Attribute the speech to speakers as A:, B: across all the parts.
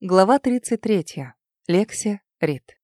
A: Глава 33. Лекси Рид.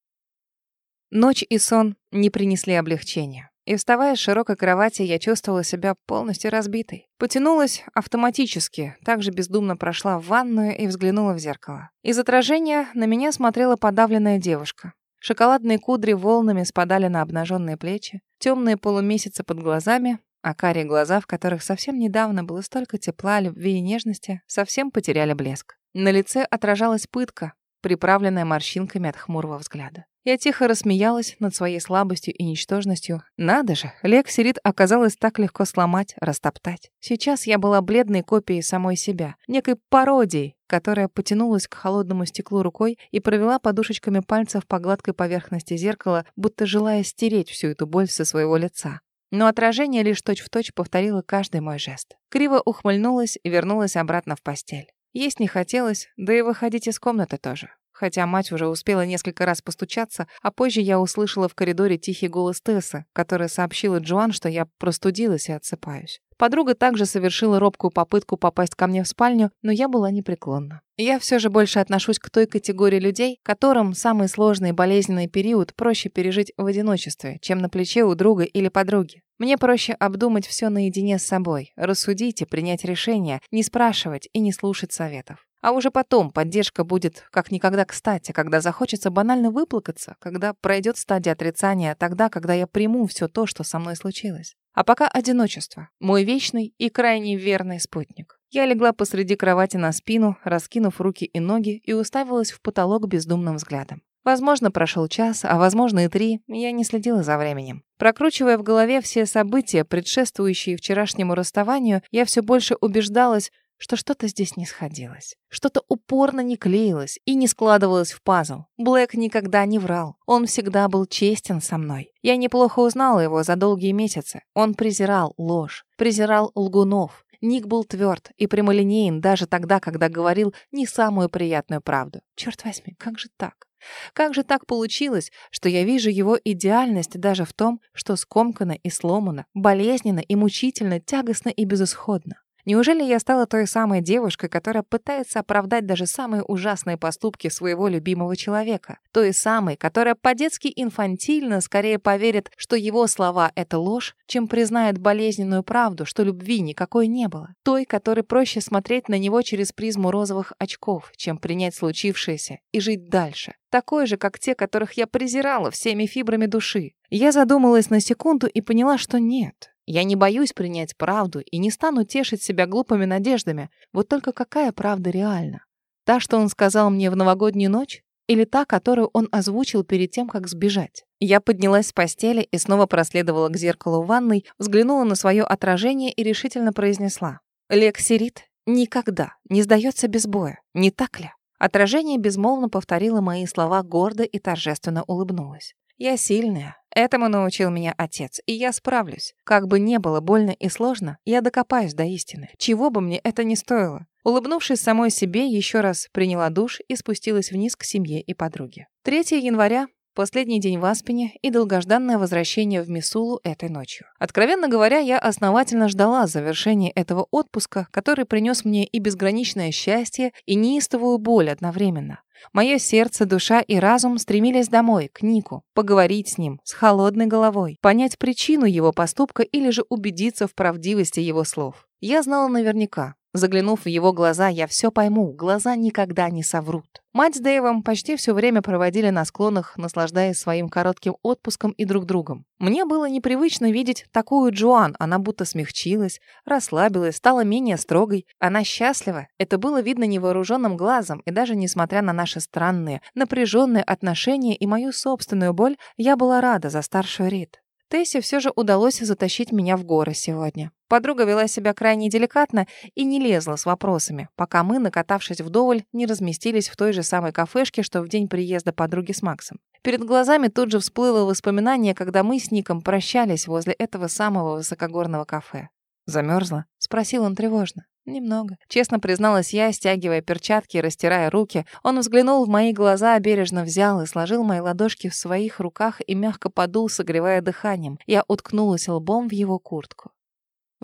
A: Ночь и сон не принесли облегчения. И вставая с широкой кровати, я чувствовала себя полностью разбитой. Потянулась автоматически, также бездумно прошла в ванную и взглянула в зеркало. Из отражения на меня смотрела подавленная девушка. Шоколадные кудри волнами спадали на обнаженные плечи, темные полумесяцы под глазами, а карие глаза, в которых совсем недавно было столько тепла, любви и нежности, совсем потеряли блеск. На лице отражалась пытка, приправленная морщинками от хмурого взгляда. Я тихо рассмеялась над своей слабостью и ничтожностью. Надо же, Лекси Рид оказалось так легко сломать, растоптать. Сейчас я была бледной копией самой себя, некой пародией, которая потянулась к холодному стеклу рукой и провела подушечками пальцев по гладкой поверхности зеркала, будто желая стереть всю эту боль со своего лица. Но отражение лишь точь-в-точь точь повторило каждый мой жест. Криво ухмыльнулась и вернулась обратно в постель. Есть не хотелось, да и выходить из комнаты тоже. Хотя мать уже успела несколько раз постучаться, а позже я услышала в коридоре тихий голос Тессы, которая сообщила Джоан, что я простудилась и отсыпаюсь. Подруга также совершила робкую попытку попасть ко мне в спальню, но я была непреклонна. Я все же больше отношусь к той категории людей, которым самый сложный и болезненный период проще пережить в одиночестве, чем на плече у друга или подруги. Мне проще обдумать все наедине с собой, рассудить и принять решение, не спрашивать и не слушать советов. А уже потом поддержка будет как никогда кстати, когда захочется банально выплакаться, когда пройдет стадия отрицания, тогда, когда я приму все то, что со мной случилось. А пока одиночество. Мой вечный и крайне верный спутник. Я легла посреди кровати на спину, раскинув руки и ноги, и уставилась в потолок бездумным взглядом. Возможно, прошел час, а возможно и три, я не следила за временем. Прокручивая в голове все события, предшествующие вчерашнему расставанию, я все больше убеждалась, что что-то здесь не сходилось. Что-то упорно не клеилось и не складывалось в пазл. Блэк никогда не врал. Он всегда был честен со мной. Я неплохо узнала его за долгие месяцы. Он презирал ложь, презирал лгунов. Ник был тверд и прямолинеен даже тогда, когда говорил не самую приятную правду. Черт возьми, как же так? Как же так получилось, что я вижу его идеальность даже в том, что скомкано и сломано, болезненно и мучительно, тягостно и безысходно? Неужели я стала той самой девушкой, которая пытается оправдать даже самые ужасные поступки своего любимого человека? Той самой, которая по-детски инфантильно скорее поверит, что его слова — это ложь, чем признает болезненную правду, что любви никакой не было? Той, которой проще смотреть на него через призму розовых очков, чем принять случившееся и жить дальше? Такой же, как те, которых я презирала всеми фибрами души. Я задумалась на секунду и поняла, что нет. Я не боюсь принять правду и не стану тешить себя глупыми надеждами. Вот только какая правда реальна? Та, что он сказал мне в новогоднюю ночь? Или та, которую он озвучил перед тем, как сбежать? Я поднялась с постели и снова проследовала к зеркалу в ванной, взглянула на свое отражение и решительно произнесла. «Лексирит никогда не сдается без боя, не так ли?» Отражение безмолвно повторило мои слова гордо и торжественно улыбнулось. «Я сильная, Этому научил меня отец, и я справлюсь. Как бы не было больно и сложно, я докопаюсь до истины. Чего бы мне это ни стоило. Улыбнувшись самой себе, еще раз приняла душ и спустилась вниз к семье и подруге. 3 января Последний день в Аспене и долгожданное возвращение в Мисулу этой ночью. Откровенно говоря, я основательно ждала завершения этого отпуска, который принес мне и безграничное счастье, и неистовую боль одновременно. Мое сердце, душа и разум стремились домой, к Нику, поговорить с ним, с холодной головой, понять причину его поступка или же убедиться в правдивости его слов. Я знала наверняка, Заглянув в его глаза, я все пойму, глаза никогда не соврут. Мать с Дэйвом почти все время проводили на склонах, наслаждаясь своим коротким отпуском и друг другом. Мне было непривычно видеть такую Джоан, она будто смягчилась, расслабилась, стала менее строгой. Она счастлива, это было видно невооруженным глазом, и даже несмотря на наши странные, напряженные отношения и мою собственную боль, я была рада за старшую Рит. Тессе все же удалось затащить меня в горы сегодня. Подруга вела себя крайне деликатно и не лезла с вопросами, пока мы, накатавшись вдоволь, не разместились в той же самой кафешке, что в день приезда подруги с Максом. Перед глазами тут же всплыло воспоминание, когда мы с Ником прощались возле этого самого высокогорного кафе. «Замерзла?» — спросил он тревожно. «Немного». Честно призналась я, стягивая перчатки и растирая руки. Он взглянул в мои глаза, бережно взял и сложил мои ладошки в своих руках и мягко подул, согревая дыханием. Я уткнулась лбом в его куртку.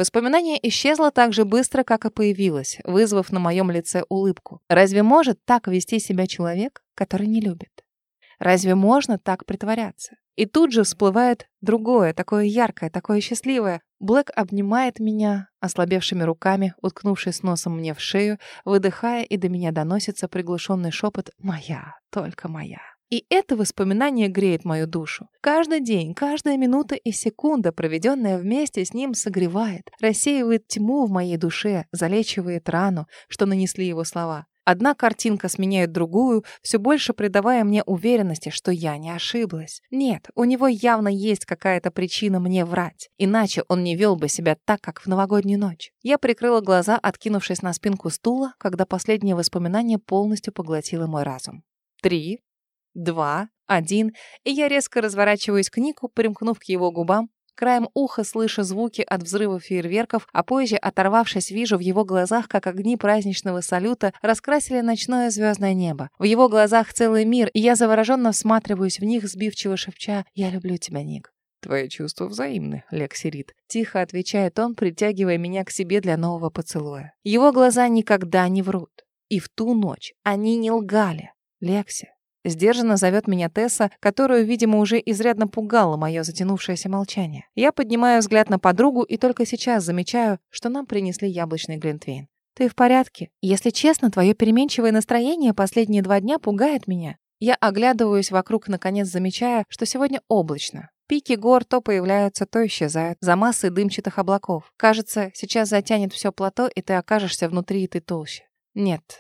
A: Воспоминание исчезло так же быстро, как и появилось, вызвав на моем лице улыбку. Разве может так вести себя человек, который не любит? Разве можно так притворяться? И тут же всплывает другое, такое яркое, такое счастливое. Блэк обнимает меня ослабевшими руками, уткнувшись носом мне в шею, выдыхая, и до меня доносится приглушенный шепот «Моя, только моя». И это воспоминание греет мою душу. Каждый день, каждая минута и секунда, проведенная вместе с ним, согревает, рассеивает тьму в моей душе, залечивает рану, что нанесли его слова. Одна картинка сменяет другую, все больше придавая мне уверенности, что я не ошиблась. Нет, у него явно есть какая-то причина мне врать. Иначе он не вел бы себя так, как в новогоднюю ночь. Я прикрыла глаза, откинувшись на спинку стула, когда последнее воспоминание полностью поглотило мой разум. Три, два, один, и я резко разворачиваюсь к Нику, примкнув к его губам, Краем уха слышу звуки от взрыва фейерверков, а позже, оторвавшись, вижу в его глазах, как огни праздничного салюта раскрасили ночное звездное небо. В его глазах целый мир, и я завороженно всматриваюсь в них, сбивчиво шепча «Я люблю тебя, Ник». «Твои чувства взаимны, Лекси Рид», — тихо отвечает он, притягивая меня к себе для нового поцелуя. Его глаза никогда не врут. И в ту ночь они не лгали. Лекси, Сдержанно зовет меня Тесса, которую, видимо, уже изрядно пугало мое затянувшееся молчание. Я поднимаю взгляд на подругу и только сейчас замечаю, что нам принесли яблочный глинтвейн. «Ты в порядке? Если честно, твое переменчивое настроение последние два дня пугает меня». Я оглядываюсь вокруг, наконец замечая, что сегодня облачно. Пики гор то появляются, то исчезают, за массой дымчатых облаков. Кажется, сейчас затянет все плато, и ты окажешься внутри этой толщи. Нет,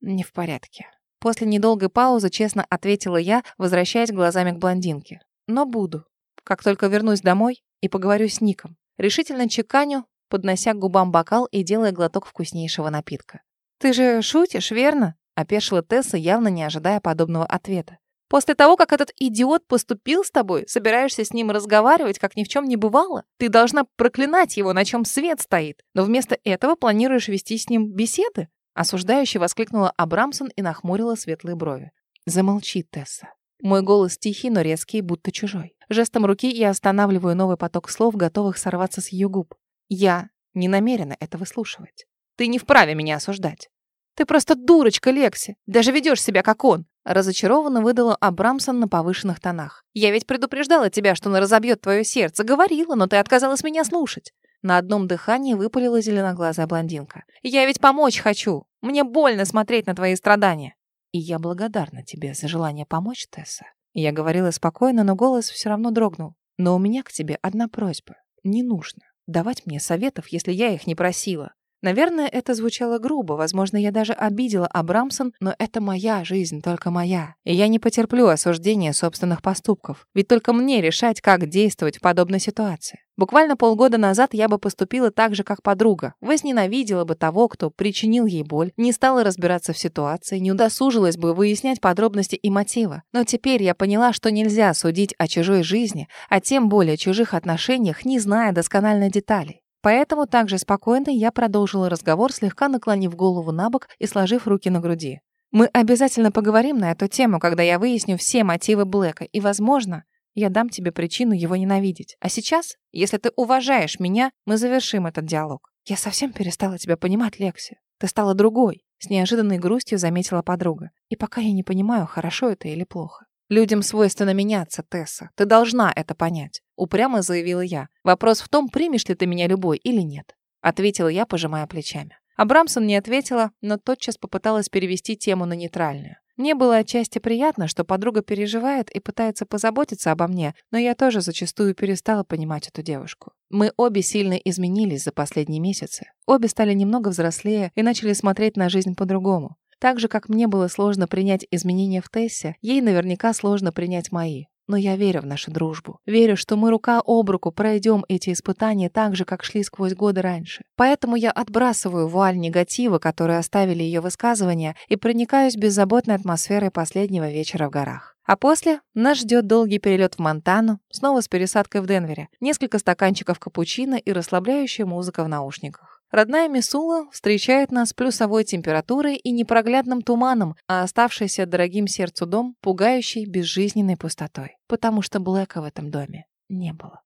A: не в порядке. После недолгой паузы честно ответила я, возвращаясь глазами к блондинке. Но буду. Как только вернусь домой и поговорю с Ником. Решительно чеканю, поднося к губам бокал и делая глоток вкуснейшего напитка. «Ты же шутишь, верно?» — опешила Тесса, явно не ожидая подобного ответа. «После того, как этот идиот поступил с тобой, собираешься с ним разговаривать, как ни в чем не бывало? Ты должна проклинать его, на чем свет стоит, но вместо этого планируешь вести с ним беседы? Осуждающе воскликнула Абрамсон и нахмурила светлые брови. «Замолчи, Тесса». Мой голос тихий, но резкий, будто чужой. Жестом руки я останавливаю новый поток слов, готовых сорваться с ее губ. Я не намерена это выслушивать. Ты не вправе меня осуждать. Ты просто дурочка, Лекси. Даже ведешь себя, как он. Разочарованно выдала Абрамсон на повышенных тонах. Я ведь предупреждала тебя, что он разобьет твое сердце. Говорила, но ты отказалась меня слушать. На одном дыхании выпалила зеленоглазая блондинка. «Я ведь помочь хочу! Мне больно смотреть на твои страдания!» «И я благодарна тебе за желание помочь, Тесса». Я говорила спокойно, но голос все равно дрогнул. «Но у меня к тебе одна просьба. Не нужно давать мне советов, если я их не просила. Наверное, это звучало грубо, возможно, я даже обидела Абрамсон, но это моя жизнь, только моя. И я не потерплю осуждения собственных поступков. Ведь только мне решать, как действовать в подобной ситуации. Буквально полгода назад я бы поступила так же, как подруга. Возненавидела бы того, кто причинил ей боль, не стала разбираться в ситуации, не удосужилась бы выяснять подробности и мотивы. Но теперь я поняла, что нельзя судить о чужой жизни, а тем более чужих отношениях, не зная досконально деталей. Поэтому также спокойно я продолжила разговор, слегка наклонив голову на бок и сложив руки на груди. Мы обязательно поговорим на эту тему, когда я выясню все мотивы Блэка, и, возможно, я дам тебе причину его ненавидеть. А сейчас, если ты уважаешь меня, мы завершим этот диалог. Я совсем перестала тебя понимать, Лекси. Ты стала другой, с неожиданной грустью заметила подруга. И пока я не понимаю, хорошо это или плохо. Людям свойственно меняться, Тесса. Ты должна это понять. Упрямо заявила я. Вопрос в том, примешь ли ты меня любой или нет. Ответила я, пожимая плечами. Абрамсон не ответила, но тотчас попыталась перевести тему на нейтральную. Мне было отчасти приятно, что подруга переживает и пытается позаботиться обо мне, но я тоже зачастую перестала понимать эту девушку. Мы обе сильно изменились за последние месяцы. Обе стали немного взрослее и начали смотреть на жизнь по-другому. Так же, как мне было сложно принять изменения в Тессе, ей наверняка сложно принять мои. Но я верю в нашу дружбу. Верю, что мы рука об руку пройдем эти испытания так же, как шли сквозь годы раньше. Поэтому я отбрасываю вуаль негатива, который оставили ее высказывания, и проникаюсь беззаботной атмосферой последнего вечера в горах. А после нас ждет долгий перелет в Монтану, снова с пересадкой в Денвере, несколько стаканчиков капучино и расслабляющая музыка в наушниках. Родная Мисула встречает нас плюсовой температурой и непроглядным туманом, а оставшийся дорогим сердцу дом пугающий безжизненной пустотой, потому что Блэка в этом доме не было.